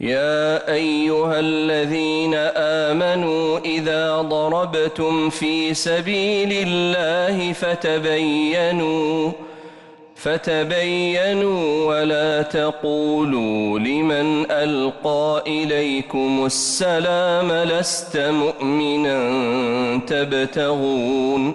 يا أيها الذين آمنوا إذا ضربتم في سبيل الله فتبينوا فتبينوا ولا تقولوا لمن ألقى إليكم السلام لست مؤمنا تبتغون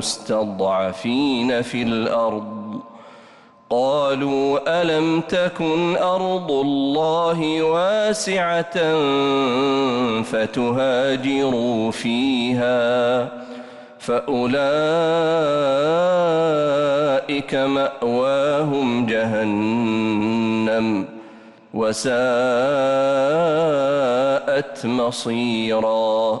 مستضعفين في الأرض. قالوا ألم تكن أرض الله واسعة فتهاجروا فيها فأولئك مأواهم جهنم وساءت مصيرا.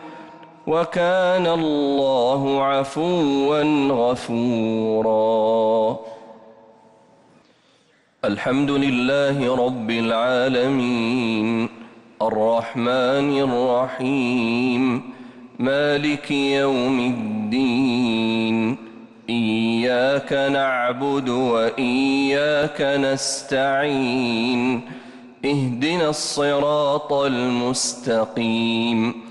وكان الله عفوا غفورا. الحمد لله رب العالمين. الرحمن الرحيم. مالك يوم الدين. إياك نعبد وإياك نستعين. اهدنا الصراط المستقيم.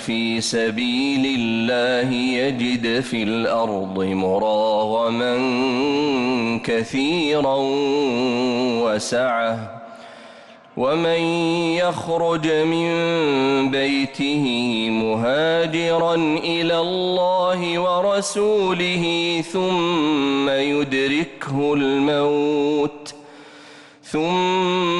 في سبيل الله يجد في الأرض مراغما كثيرا وسعه ومن يخرج من بيته مهاجرا إلى الله ورسوله ثم يدركه الموت ثم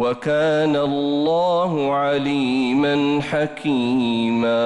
وكان الله عليما حكيما.